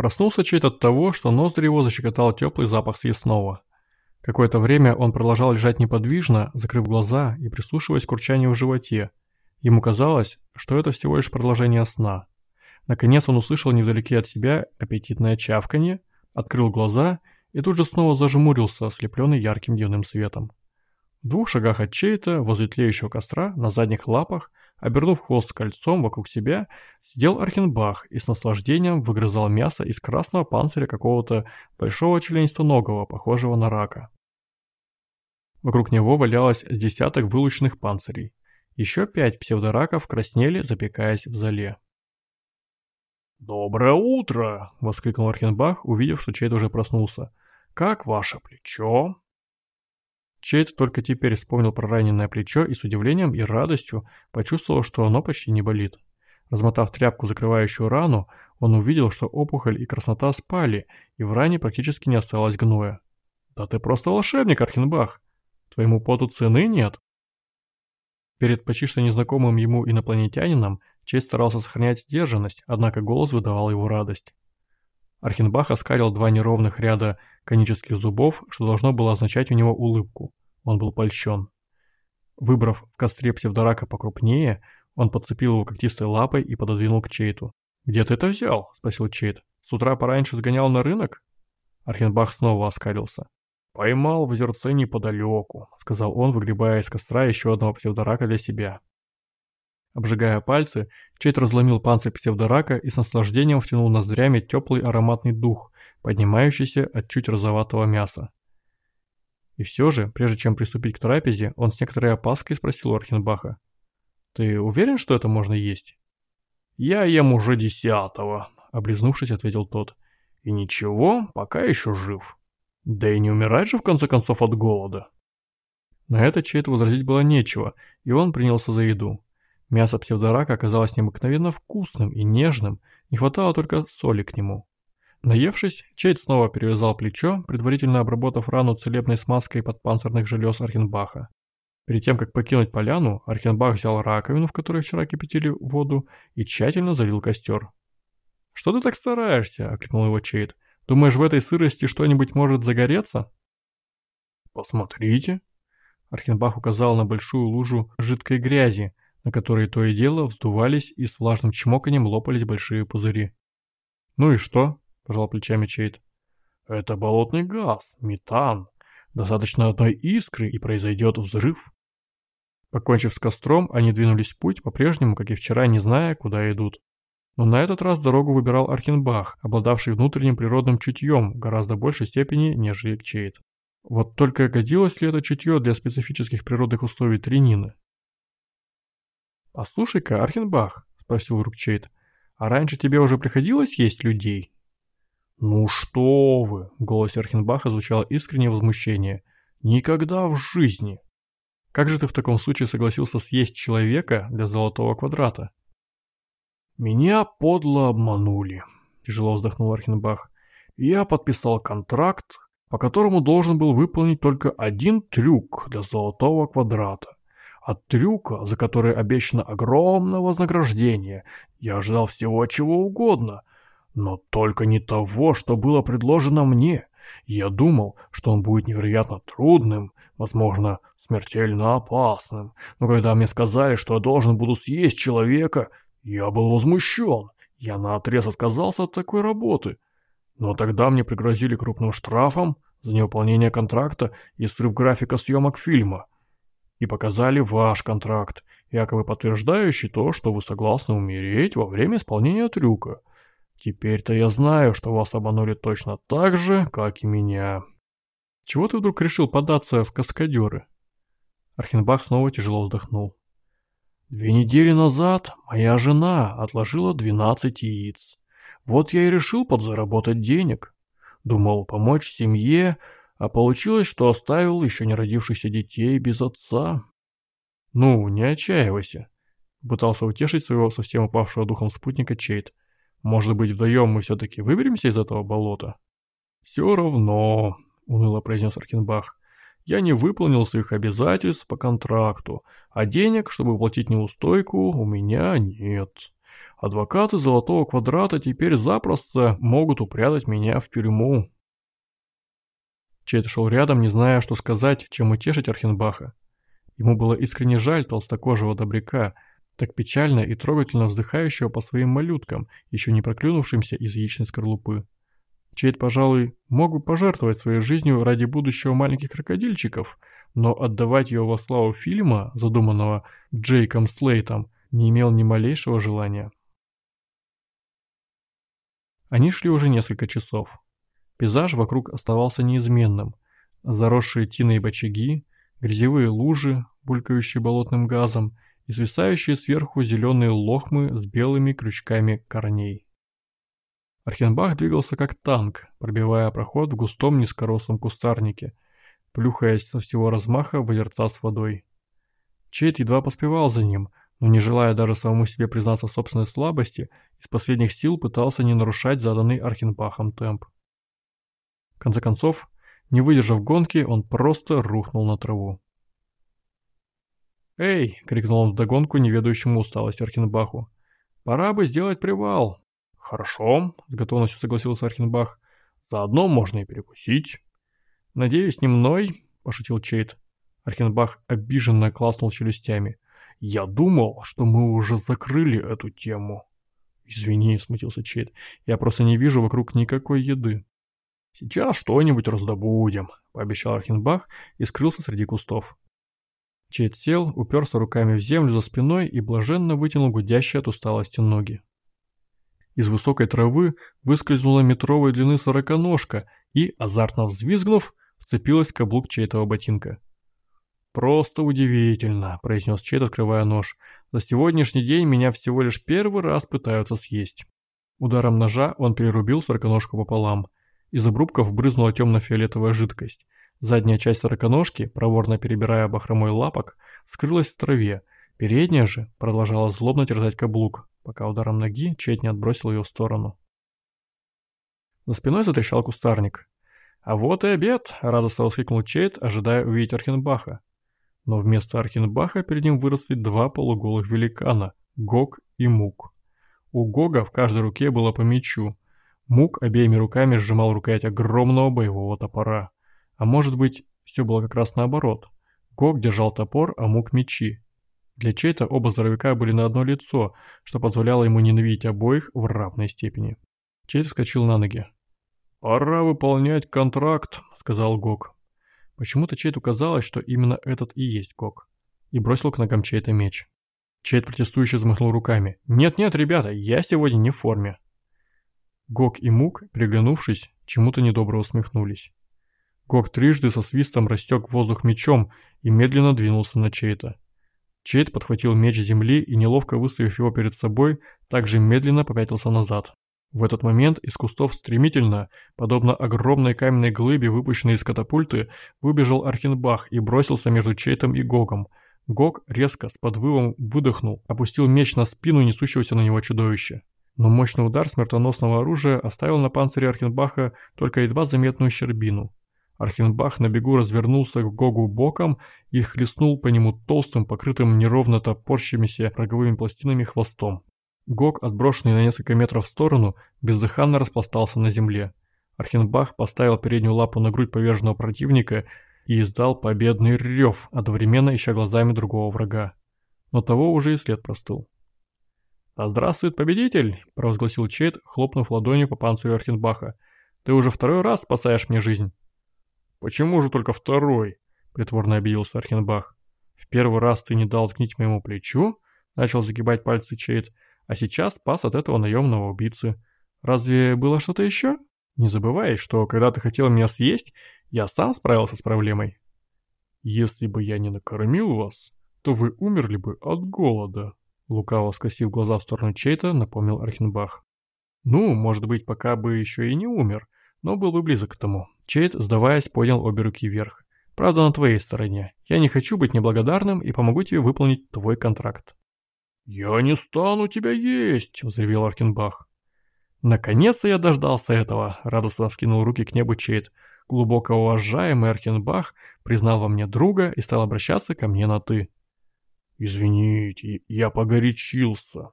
Проснулся Чейт от того, что ноздри его защекотал теплый запах съестного. Какое-то время он продолжал лежать неподвижно, закрыв глаза и прислушиваясь к урчанию в животе. Ему казалось, что это всего лишь продолжение сна. Наконец он услышал невдалеке от себя аппетитное чавканье, открыл глаза и тут же снова зажмурился, ослепленный ярким дневным светом. В двух шагах от чей-то, возле тлеющего костра, на задних лапах, обернув хвост кольцом вокруг себя, сидел Архенбах и с наслаждением выгрызал мясо из красного панциря какого-то большого членистоногого, похожего на рака. Вокруг него валялось с десяток вылученных панцирей. Еще пять псевдораков краснели, запекаясь в зале. «Доброе утро!» — воскликнул Архенбах, увидев, что Чейд уже проснулся. «Как ваше плечо?» Чейд только теперь вспомнил про раненое плечо и с удивлением и радостью почувствовал, что оно почти не болит. Размотав тряпку, закрывающую рану, он увидел, что опухоль и краснота спали, и в ране практически не осталось гноя. «Да ты просто волшебник, Архенбах! Твоему поту цены нет!» Перед почти что незнакомым ему инопланетянином Чейд старался сохранять сдержанность, однако голос выдавал его радость. Архенбах оскалил два неровных ряда конических зубов, что должно было означать у него улыбку. Он был польщен. Выбрав в костре псевдорака покрупнее, он подцепил его когтистой лапой и пододвинул к Чейту. «Где ты это взял?» – спросил Чейт. «С утра пораньше сгонял на рынок?» Архенбах снова оскалился. «Поймал в озерце неподалеку», – сказал он, выгребая из костра еще одного псевдорака для себя. Обжигая пальцы, Чейт разломил панцирь псевдорака и с наслаждением втянул ноздрями теплый ароматный дух, поднимающийся от чуть розоватого мяса. И все же, прежде чем приступить к трапезе, он с некоторой опаской спросил у Архенбаха. «Ты уверен, что это можно есть?» «Я ем уже десятого», — облизнувшись, ответил тот. «И ничего, пока еще жив. Да и не умирать же в конце концов от голода». На это Чейт возразить было нечего, и он принялся за еду. Мясо псевдорака оказалось необыкновенно вкусным и нежным, не хватало только соли к нему. Наевшись, Чейд снова перевязал плечо, предварительно обработав рану целебной смазкой подпанцирных желез Архенбаха. Перед тем, как покинуть поляну, Архенбах взял раковину, в которой вчера кипятили воду, и тщательно залил костер. «Что ты так стараешься?» – окликнул его Чейд. «Думаешь, в этой сырости что-нибудь может загореться?» «Посмотрите!» Архенбах указал на большую лужу жидкой грязи, на которой то и дело вздувались и с влажным чмоканием лопались большие пузыри. «Ну и что?» – пожал плечами Чейд. «Это болотный газ, метан. Достаточно одной искры, и произойдет взрыв». Покончив с костром, они двинулись в путь, по-прежнему, как и вчера, не зная, куда идут. Но на этот раз дорогу выбирал Архенбах, обладавший внутренним природным чутьем в гораздо большей степени, нежели Чейд. Вот только годилось ли это чутье для специфических природных условий тренины? «Послушай-ка, Архенбах», — спросил Рукчейт, — «а раньше тебе уже приходилось есть людей?» «Ну что вы!» — в голосе Архенбаха звучало искреннее возмущение. «Никогда в жизни!» «Как же ты в таком случае согласился съесть человека для золотого квадрата?» «Меня подло обманули», — тяжело вздохнул Архенбах. «Я подписал контракт, по которому должен был выполнить только один трюк для золотого квадрата. От трюка, за который обещано огромное вознаграждение, я ожидал всего чего угодно, но только не того, что было предложено мне. Я думал, что он будет невероятно трудным, возможно, смертельно опасным, но когда мне сказали, что я должен буду съесть человека, я был возмущен. Я наотрез отказался от такой работы. Но тогда мне пригрозили крупным штрафом за невыполнение контракта и срыв графика съемок фильма и показали ваш контракт, якобы подтверждающий то, что вы согласны умереть во время исполнения трюка. Теперь-то я знаю, что вас обманули точно так же, как и меня. Чего ты вдруг решил податься в каскадеры? Архенбах снова тяжело вздохнул. Две недели назад моя жена отложила 12 яиц. Вот я и решил подзаработать денег. Думал помочь семье, а получилось, что оставил еще не родившихся детей без отца. Ну, не отчаивайся. Пытался утешить своего совсем упавшего духом спутника Чейт. Может быть, вдвоем мы все-таки выберемся из этого болота? Все равно, уныло произнес Аркенбах. Я не выполнил своих обязательств по контракту, а денег, чтобы платить неустойку, у меня нет. Адвокаты Золотого Квадрата теперь запросто могут упрятать меня в тюрьму. Чейд шел рядом, не зная, что сказать, чем утешить Архенбаха. Ему было искренне жаль толстокожего добряка, так печально и трогательно вздыхающего по своим малюткам, еще не проклюнувшимся из яичной скорлупы. Чейд, пожалуй, мог бы пожертвовать своей жизнью ради будущего маленьких крокодильчиков, но отдавать ее во славу фильма, задуманного Джейком Слейтом, не имел ни малейшего желания. Они шли уже несколько часов. Пейзаж вокруг оставался неизменным. Заросшие тиной бочаги, грязевые лужи, булькающие болотным газом, и свисающие сверху зеленые лохмы с белыми крючками корней. Архенбах двигался как танк, пробивая проход в густом низкорослом кустарнике, плюхаясь со всего размаха в озерца с водой. Чейд едва поспевал за ним, но не желая даже самому себе признаться в собственной слабости, из последних сил пытался не нарушать заданный Архенбахом темп. Конце концов, не выдержав гонки, он просто рухнул на траву. «Эй!» — крикнул он вдогонку неведающему усталость Архенбаху. «Пора бы сделать привал!» «Хорошо», — с готовностью согласился Архенбах. «Заодно можно и перекусить». «Надеюсь, не мной?» — пошутил Чейт. Архенбах обиженно класнул челюстями. «Я думал, что мы уже закрыли эту тему». «Извини», — смутился Чейт. «Я просто не вижу вокруг никакой еды». «Сейчас что-нибудь раздобудем», — пообещал Архенбах и скрылся среди кустов. Чейт сел, уперся руками в землю за спиной и блаженно вытянул гудящие от усталости ноги. Из высокой травы выскользнула метровой длины сороконожка и, азартно взвизгнув, вцепилась в каблук чей-то ботинка. «Просто удивительно», — произнес Чейд, открывая нож. «За сегодняшний день меня всего лишь первый раз пытаются съесть». Ударом ножа он перерубил сороконожку пополам. Из обрубков брызнула темно-фиолетовая жидкость. Задняя часть сороконожки, проворно перебирая бахромой лапок, скрылась в траве. Передняя же продолжала злобно терзать каблук, пока ударом ноги Чейд не отбросил ее в сторону. За спиной затрещал кустарник. «А вот и обед!» — радостно воскликнул Чейд, ожидая увидеть Архенбаха. Но вместо Архенбаха перед ним выросли два полуголых великана — Гог и Мук. У Гога в каждой руке было по мечу. Мук обеими руками сжимал рукоять огромного боевого топора. А может быть, все было как раз наоборот. Гог держал топор, а Мук мечи. Для Чейта оба здоровяка были на одно лицо, что позволяло ему ненавидеть обоих в равной степени. Чейт вскочил на ноги. «Пора выполнять контракт», — сказал Гог. Почему-то Чейту казалось, что именно этот и есть Гог. И бросил к ногам Чейта меч. Чейт протестующе взмахнул руками. «Нет-нет, ребята, я сегодня не в форме». Гог и Мук, приглянувшись, чему-то недобро усмехнулись. Гог трижды со свистом растек воздух мечом и медленно двинулся на Чейта. Чейд подхватил меч земли и, неловко выставив его перед собой, также медленно попятился назад. В этот момент из кустов стремительно, подобно огромной каменной глыбе, выпущенной из катапульты, выбежал Архенбах и бросился между Чейтом и Гогом. Гог резко, с подвывом выдохнул, опустил меч на спину несущегося на него чудовища. Но мощный удар смертоносного оружия оставил на панцире Архенбаха только едва заметную щербину. Архенбах на бегу развернулся к Гогу боком и хлестнул по нему толстым, покрытым неровно топорщимися роговыми пластинами хвостом. Гог, отброшенный на несколько метров в сторону, бездыханно распластался на земле. Архенбах поставил переднюю лапу на грудь поверженного противника и издал победный рев, одновременно ища глазами другого врага. Но того уже и след простыл. «Да здравствует победитель!» – провозгласил Чейд, хлопнув ладонью по панцирю Архенбаха. «Ты уже второй раз спасаешь мне жизнь!» «Почему же только второй?» — притворно обиделся Архенбах. «В первый раз ты не дал сгнить моему плечу?» — начал загибать пальцы Чейд. «А сейчас спас от этого наемного убийцы. Разве было что-то еще? Не забывай, что когда ты хотел меня съесть, я сам справился с проблемой». «Если бы я не накормил вас, то вы умерли бы от голода», — лукаво скосив глаза в сторону Чейта, напомнил Архенбах. «Ну, может быть, пока бы еще и не умер, но был бы близок к тому. Чейд, сдаваясь, поднял обе руки вверх. «Правда, на твоей стороне. Я не хочу быть неблагодарным и помогу тебе выполнить твой контракт». «Я не стану тебя есть!» — взревел Аркенбах. «Наконец-то я дождался этого!» — радостно вскинул руки к небу Чейд. Глубоко уважаемый Архенбах признал во мне друга и стал обращаться ко мне на «ты». «Извините, я погорячился».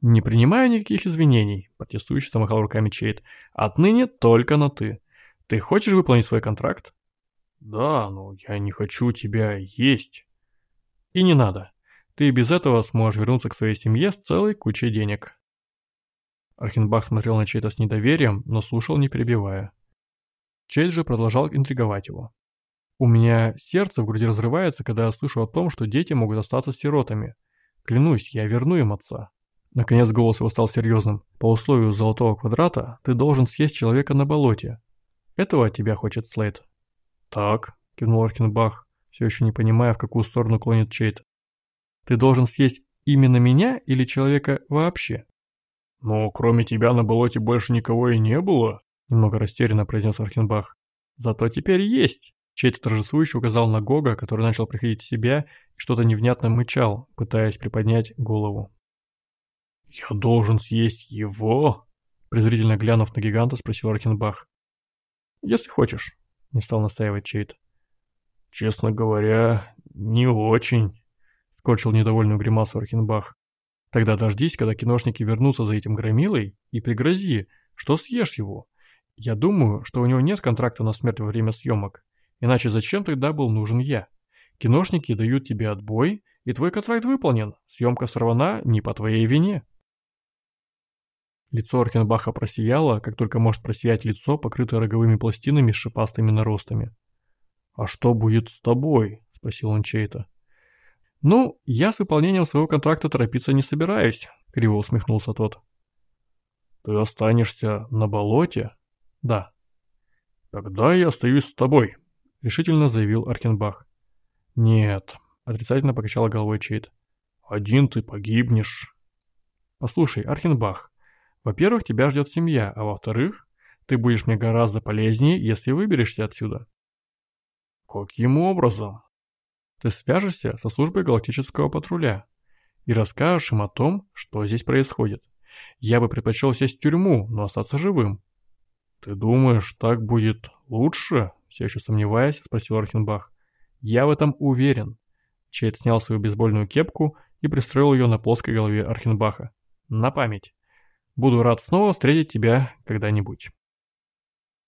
«Не принимаю никаких извинений», – протестующий замахал руками Чейд. «Отныне только на «ты». Ты хочешь выполнить свой контракт?» «Да, но я не хочу тебя есть». «И не надо. Ты без этого сможешь вернуться к своей семье с целой кучей денег». Архенбах смотрел на Чейда с недоверием, но слушал не перебивая. Чейд же продолжал интриговать его. «У меня сердце в груди разрывается, когда я слышу о том, что дети могут остаться сиротами. Клянусь, я верну им отца». Наконец голос его стал серьезным. «По условию золотого квадрата ты должен съесть человека на болоте. Этого от тебя хочет Слейд». «Так», — кивнул Архенбах, все еще не понимая, в какую сторону клонит Чейд. «Ты должен съесть именно меня или человека вообще?» «Но кроме тебя на болоте больше никого и не было», — немного растерянно произнес Архенбах. «Зато теперь есть!» Чейд торжествующе указал на Гога, который начал приходить в себя и что-то невнятно мычал, пытаясь приподнять голову. «Я должен съесть его?» Презрительно глянув на гиганта, спросил Архенбах. «Если хочешь», — не стал настаивать Чейд. «Честно говоря, не очень», — скорчил недовольную гримасу Архенбах. «Тогда дождись, когда киношники вернутся за этим громилой, и пригрози, что съешь его. Я думаю, что у него нет контракта на смерть во время съемок, иначе зачем тогда был нужен я? Киношники дают тебе отбой, и твой контракт выполнен, съемка сорвана не по твоей вине». Лицо Архенбаха просияло, как только может просиять лицо, покрытое роговыми пластинами с шипастыми наростами. «А что будет с тобой?» – спросил он чей-то. «Ну, я с выполнением своего контракта торопиться не собираюсь», – криво усмехнулся тот. «Ты останешься на болоте?» «Да». «Тогда я остаюсь с тобой», – решительно заявил Архенбах. «Нет», – отрицательно покачал головой Чейд. «Один ты погибнешь». «Послушай, Архенбах, во-первых, тебя ждет семья, а во-вторых, ты будешь мне гораздо полезнее, если выберешься отсюда. Каким образом? Ты свяжешься со службой галактического патруля и расскажешь им о том, что здесь происходит. Я бы предпочел сесть в тюрьму, но остаться живым. Ты думаешь, так будет лучше? Все еще сомневаясь, спросил Архенбах. Я в этом уверен. Чейд снял свою бейсбольную кепку и пристроил ее на плоской голове Архенбаха. На память. Буду рад снова встретить тебя когда-нибудь.